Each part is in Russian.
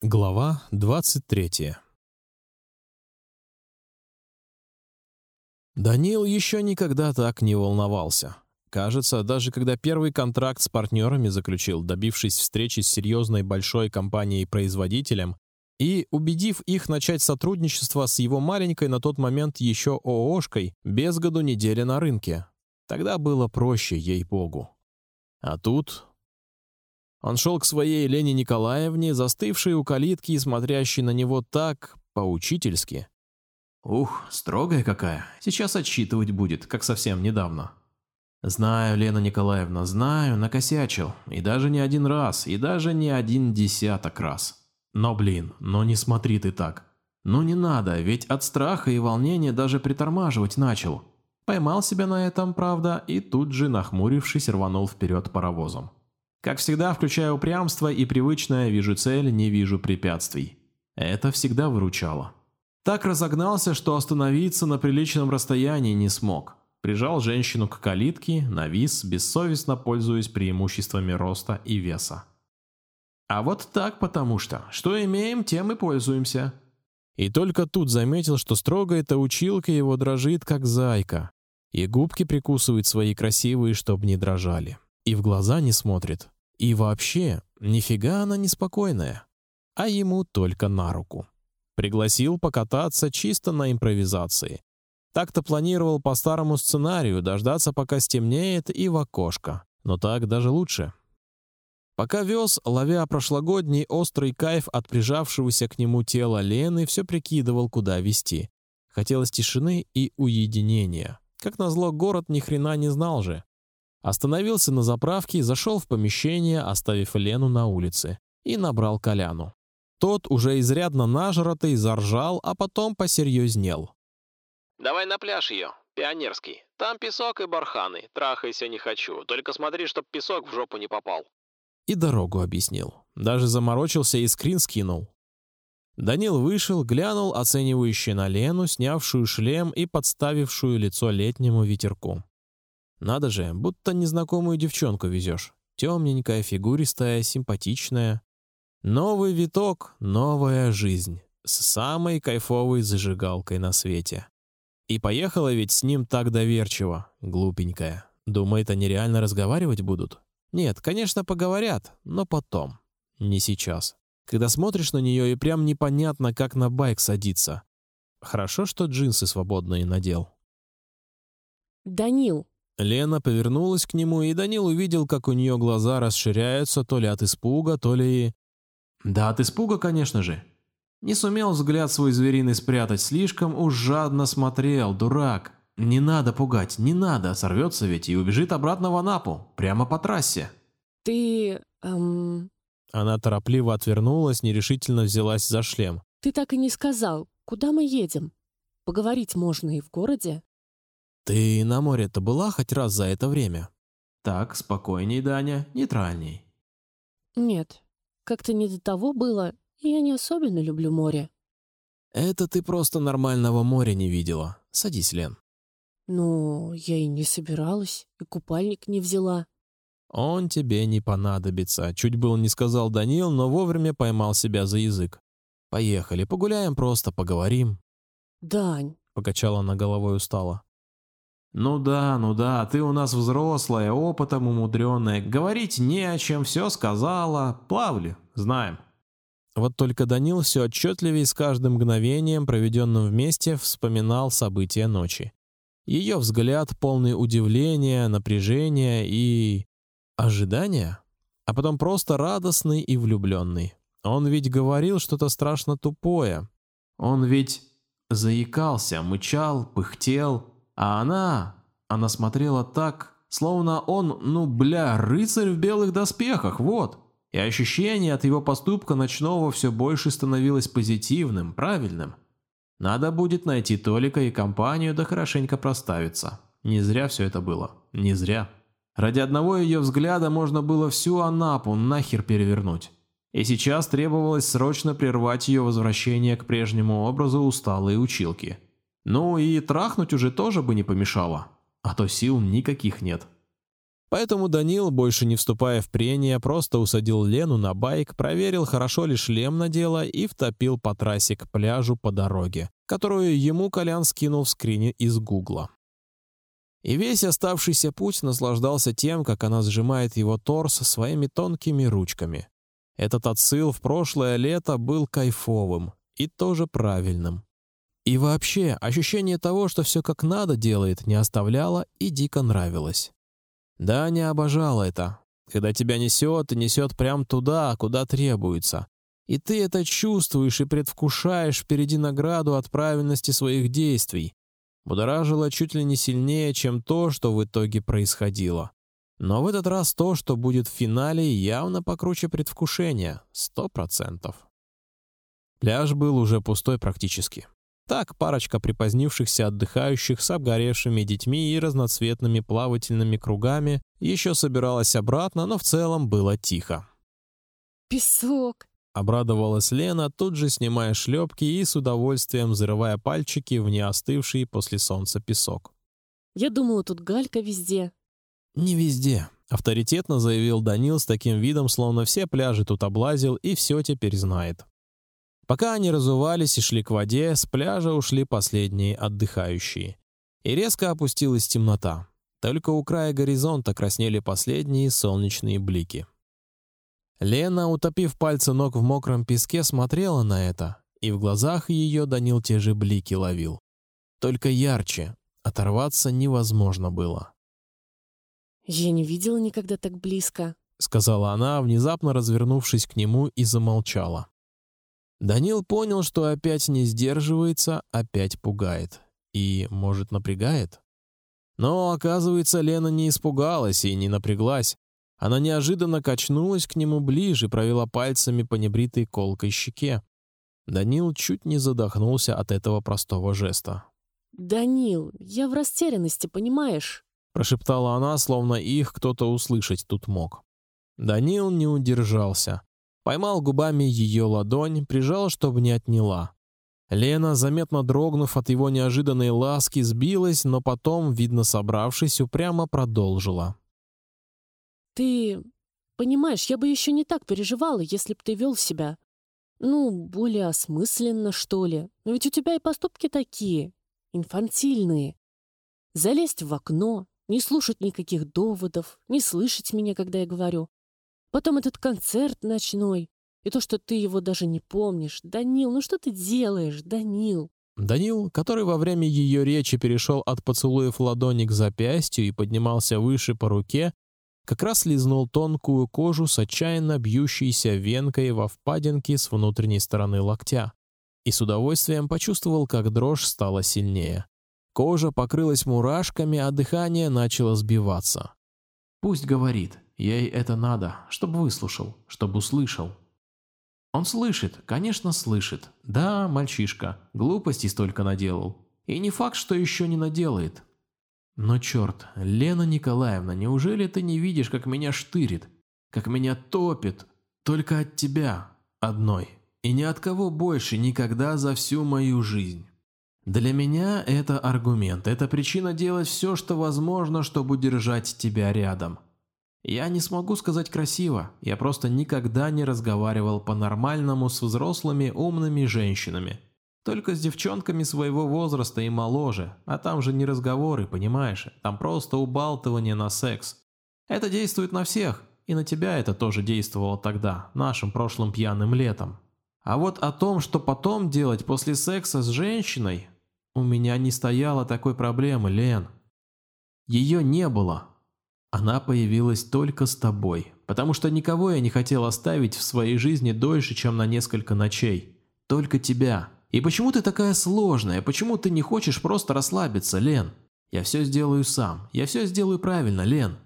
Глава двадцать третья. Данил еще никогда так не волновался. Кажется, даже когда первый контракт с партнерами заключил, добившись встречи с серьезной большой компанией-производителем и убедив их начать сотрудничество с его маленькой на тот момент еще ООшкой без году недели на рынке, тогда было проще, ей богу. А тут он шел к своей Лене Николаевне, застывшей у калитки и смотрящей на него так поучительски. Ух, строгая какая. Сейчас отчитывать будет, как совсем недавно. Знаю, Лена Николаевна, знаю, накосячил, и даже не один раз, и даже не один десяток раз. Но блин, но не смотри ты так. Ну не надо, ведь от страха и волнения даже притормаживать начал. Поймал себя на этом, правда, и тут же, нахмурившись, рванул вперед паровозом. Как всегда, включая упрямство и привычное «вижу цель, не вижу препятствий». Это всегда выручало. Так разогнался, что остановиться на приличном расстоянии не смог. Прижал женщину к калитке, навис, бессовестно пользуясь преимуществами роста и веса. А вот так потому что, что имеем, тем и пользуемся. И только тут заметил, что строго эта училка его дрожит, как зайка, и губки прикусывает свои красивые, чтоб не дрожали и в глаза не смотрит. И вообще, нифига она неспокойная. А ему только на руку. Пригласил покататься чисто на импровизации. Так-то планировал по старому сценарию дождаться, пока стемнеет, и в окошко. Но так даже лучше. Пока вез, ловя прошлогодний острый кайф от прижавшегося к нему тела Лены, все прикидывал, куда вести. Хотелось тишины и уединения. Как назло, город ни хрена не знал же. Остановился на заправке, зашел в помещение, оставив Лену на улице, и набрал Коляну. Тот уже изрядно нажратый заржал, а потом посерьезнел. Давай на пляж ее, пионерский. Там песок и барханы. Трахайся не хочу, только смотри, чтоб песок в жопу не попал. И дорогу объяснил. Даже заморочился и скрин скинул. Данил вышел, глянул оценивающе на Лену, снявшую шлем и подставившую лицо летнему ветерку. Надо же, будто незнакомую девчонку везешь. Темненькая, фигуристая, симпатичная. Новый виток, новая жизнь с самой кайфовой зажигалкой на свете. И поехала ведь с ним так доверчиво, глупенькая. Думает, они реально разговаривать будут? Нет, конечно, поговорят, но потом, не сейчас. Когда смотришь на нее и прям непонятно, как на байк садиться. Хорошо, что джинсы свободные надел. Данил, Лена повернулась к нему, и Данил увидел, как у нее глаза расширяются, то ли от испуга, то ли... Да, от испуга, конечно же. Не сумел взгляд свой звериный спрятать, слишком уж жадно смотрел, дурак. Не надо пугать, не надо, сорвется ведь и убежит обратно в Анапу, прямо по трассе. Ты... Эм... Она торопливо отвернулась, нерешительно взялась за шлем. Ты так и не сказал, куда мы едем? Поговорить можно и в городе. Ты на море-то была хоть раз за это время? Так, спокойней, Даня, нейтральней. Нет, как-то не до того было, и я не особенно люблю море. Это ты просто нормального моря не видела. Садись, Лен. Ну, я и не собиралась, и купальник не взяла. Он тебе не понадобится. Чуть было не сказал Данил, но вовремя поймал себя за язык. Поехали, погуляем просто, поговорим. Дань. Покачала она головой устало. «Ну да, ну да, ты у нас взрослая, опытом умудренная, говорить не о чем, все сказала, плавали, знаем». Вот только Данил все отчетливее с каждым мгновением, проведенным вместе, вспоминал события ночи. Ее взгляд полный удивления, напряжения и ожидания, а потом просто радостный и влюбленный. Он ведь говорил что-то страшно тупое. Он ведь заикался, мычал, пыхтел, а она... Она смотрела так, словно он, ну бля, рыцарь в белых доспехах, вот. И ощущение от его поступка ночного все больше становилось позитивным, правильным. Надо будет найти Толика и компанию, да хорошенько проставиться. Не зря все это было. Не зря. Ради одного ее взгляда можно было всю Анапу нахер перевернуть. И сейчас требовалось срочно прервать ее возвращение к прежнему образу усталой училки. Ну и трахнуть уже тоже бы не помешало, а то сил никаких нет. Поэтому Данил, больше не вступая в прения, просто усадил Лену на байк, проверил, хорошо ли шлем надела и втопил по трассе к пляжу по дороге, которую ему Колян скинул в скрине из Гугла. И весь оставшийся путь наслаждался тем, как она сжимает его торс своими тонкими ручками. Этот отсыл в прошлое лето был кайфовым и тоже правильным. И вообще ощущение того, что все как надо делает, не оставляло и дико нравилось. Да, не обожала это, когда тебя несет и несет прям туда, куда требуется, и ты это чувствуешь и предвкушаешь впереди награду от правильности своих действий. Будоражило чуть ли не сильнее, чем то, что в итоге происходило. Но в этот раз то, что будет в финале, явно покруче предвкушения, сто процентов. Пляж был уже пустой практически. Так парочка припозднившихся отдыхающих с обгоревшими детьми и разноцветными плавательными кругами еще собиралась обратно, но в целом было тихо. Песок. Обрадовалась Лена, тут же снимая шлепки и с удовольствием взрывая пальчики в неостывший после солнца песок. Я думала, тут галька везде. Не везде, авторитетно заявил Данил с таким видом, словно все пляжи тут облазил и все теперь знает. Пока они разувались и шли к воде, с пляжа ушли последние отдыхающие, и резко опустилась темнота. Только у края горизонта краснели последние солнечные блики. Лена, утопив пальцы ног в мокром песке, смотрела на это, и в глазах ее Данил те же блики ловил. Только ярче, оторваться невозможно было. Я не видела никогда так близко, сказала она, внезапно развернувшись к нему и замолчала. Данил понял, что опять не сдерживается, опять пугает и, может, напрягает. Но оказывается, Лена не испугалась и не напряглась. Она неожиданно качнулась к нему ближе, провела пальцами по небритой колкой щеке. Данил чуть не задохнулся от этого простого жеста. Данил, я в растерянности, понимаешь? Прошептала она, словно их кто-то услышать тут мог. Данил не удержался поймал губами ее ладонь, прижал, чтобы не отняла. Лена, заметно дрогнув от его неожиданной ласки, сбилась, но потом, видно собравшись, упрямо продолжила. Ты понимаешь, я бы еще не так переживала, если б ты вел себя, ну, более осмысленно, что ли. Но ведь у тебя и поступки такие, инфантильные. Залезть в окно, не слушать никаких доводов, не слышать меня, когда я говорю. Потом этот концерт ночной. И то, что ты его даже не помнишь. Данил, ну что ты делаешь, Данил? Данил, который во время ее речи перешел от поцелуев ладони к запястью и поднимался выше по руке, как раз лизнул тонкую кожу с отчаянно бьющейся венкой во впадинке с внутренней стороны локтя, и с удовольствием почувствовал, как дрожь стала сильнее. Кожа покрылась мурашками, а дыхание начало сбиваться. Пусть говорит, Ей это надо, чтобы выслушал, чтобы услышал. Он слышит, конечно, слышит. Да, мальчишка, глупостей столько наделал. И не факт, что еще не наделает. Но черт, Лена Николаевна, неужели ты не видишь, как меня штырит, как меня топит, только от тебя одной, и ни от кого больше никогда за всю мою жизнь? Для меня это аргумент, это причина делать все, что возможно, чтобы держать тебя рядом. Я не смогу сказать красиво, я просто никогда не разговаривал по-нормальному с взрослыми умными женщинами. Только с девчонками своего возраста и моложе, а там же не разговоры, понимаешь, там просто убалтывание на секс. Это действует на всех, и на тебя это тоже действовало тогда, нашим прошлым пьяным летом. А вот о том, что потом делать после секса с женщиной, у меня не стояло такой проблемы, Лен. Ее не было, она появилась только с тобой, потому что никого я не хотел оставить в своей жизни дольше, чем на несколько ночей. Только тебя. И почему ты такая сложная? Почему ты не хочешь просто расслабиться, Лен? Я все сделаю сам. Я все сделаю правильно, Лен.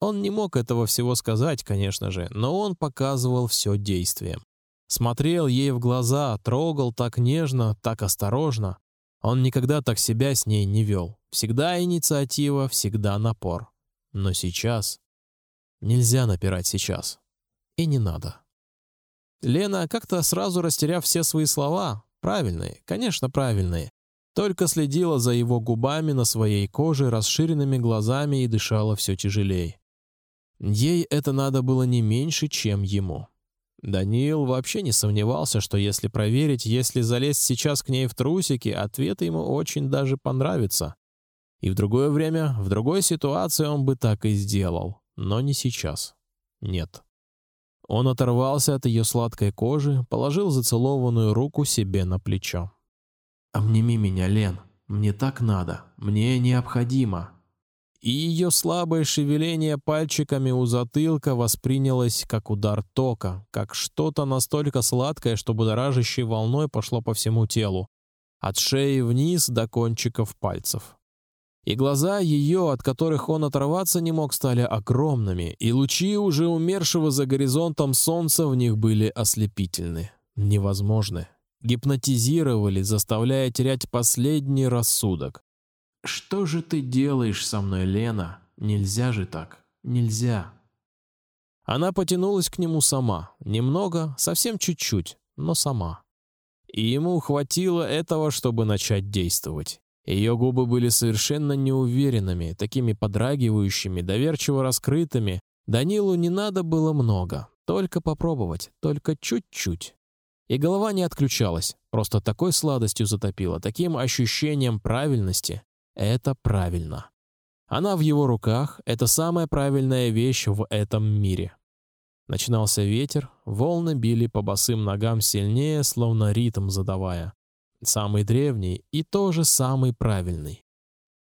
Он не мог этого всего сказать, конечно же, но он показывал все действием. Смотрел ей в глаза, трогал так нежно, так осторожно. Он никогда так себя с ней не вел. Всегда инициатива, всегда напор. Но сейчас нельзя напирать сейчас, и не надо. Лена как-то сразу растеряв все свои слова, правильные, конечно правильные, только следила за его губами на своей коже расширенными глазами и дышала все тяжелее. Ей это надо было не меньше, чем ему. Даниил вообще не сомневался, что если проверить, если залезть сейчас к ней в трусики, ответ ему очень даже понравится. И в другое время, в другой ситуации он бы так и сделал, но не сейчас. Нет. Он оторвался от ее сладкой кожи, положил зацелованную руку себе на плечо. «Обними меня, Лен. Мне так надо. Мне необходимо и ее слабое шевеление пальчиками у затылка воспринялось как удар тока, как что-то настолько сладкое, что будоражащей волной пошло по всему телу, от шеи вниз до кончиков пальцев. И глаза ее, от которых он оторваться не мог, стали огромными, и лучи уже умершего за горизонтом солнца в них были ослепительны, невозможны, гипнотизировали, заставляя терять последний рассудок. Что же ты делаешь со мной, Лена? Нельзя же так. Нельзя. Она потянулась к нему сама, немного, совсем чуть-чуть, но сама. И ему хватило этого, чтобы начать действовать. Ее губы были совершенно неуверенными, такими подрагивающими, доверчиво раскрытыми. Данилу не надо было много, только попробовать, только чуть-чуть. И голова не отключалась, просто такой сладостью затопила, таким ощущением правильности, это правильно. Она в его руках — это самая правильная вещь в этом мире. Начинался ветер, волны били по босым ногам сильнее, словно ритм задавая. Самый древний и тоже самый правильный.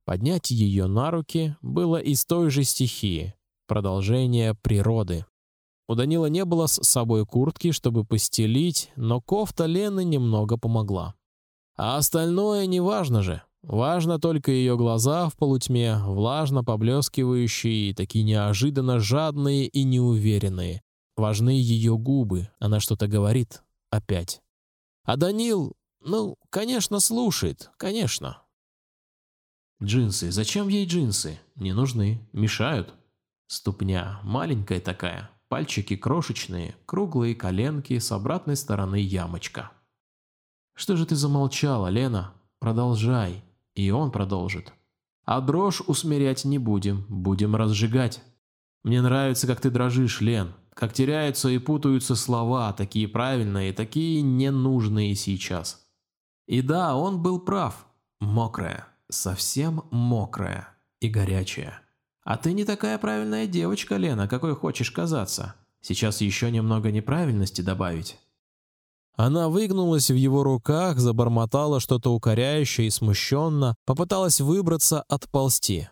Поднять ее на руки было из той же стихии, продолжение природы. У Данила не было с собой куртки, чтобы постелить, но кофта Лены немного помогла. А остальное неважно же. Важно только ее глаза в полутьме, влажно поблескивающие, такие неожиданно жадные и неуверенные. Важны ее губы, она что-то говорит опять. А Данил, ну, конечно, слушает, конечно. Джинсы, зачем ей джинсы? Не нужны, мешают. Ступня маленькая такая, пальчики крошечные, круглые коленки с обратной стороны ямочка. Что же ты замолчала, Лена? Продолжай. И он продолжит. А дрожь усмирять не будем, будем разжигать. Мне нравится, как ты дрожишь, Лен, как теряются и путаются слова, такие правильные, такие ненужные сейчас. И да, он был прав. Мокрая, совсем мокрая и горячая. А ты не такая правильная девочка, Лена, какой хочешь казаться. Сейчас еще немного неправильности добавить. Она выгнулась в его руках, забормотала что-то укоряющее и смущенно, попыталась выбраться, отползти.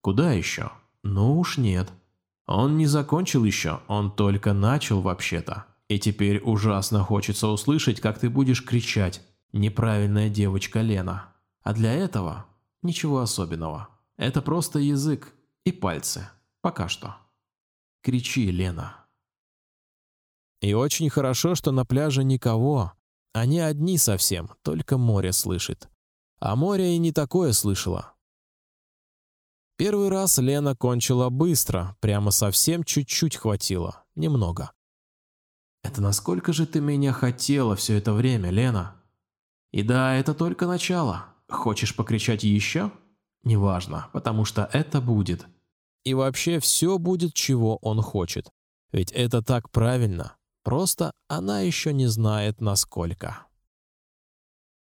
Куда еще? Ну уж нет. Он не закончил еще, он только начал вообще-то. И теперь ужасно хочется услышать, как ты будешь кричать «Неправильная девочка Лена». А для этого ничего особенного. Это просто язык и пальцы. Пока что. Кричи, Лена. И очень хорошо, что на пляже никого. Они одни совсем, только море слышит. А море и не такое слышало. Первый раз Лена кончила быстро, прямо совсем чуть-чуть хватило, немного. Это насколько же ты меня хотела все это время, Лена? И да, это только начало. Хочешь покричать еще? Неважно, потому что это будет. И вообще все будет, чего он хочет. Ведь это так правильно. Просто она еще не знает, насколько.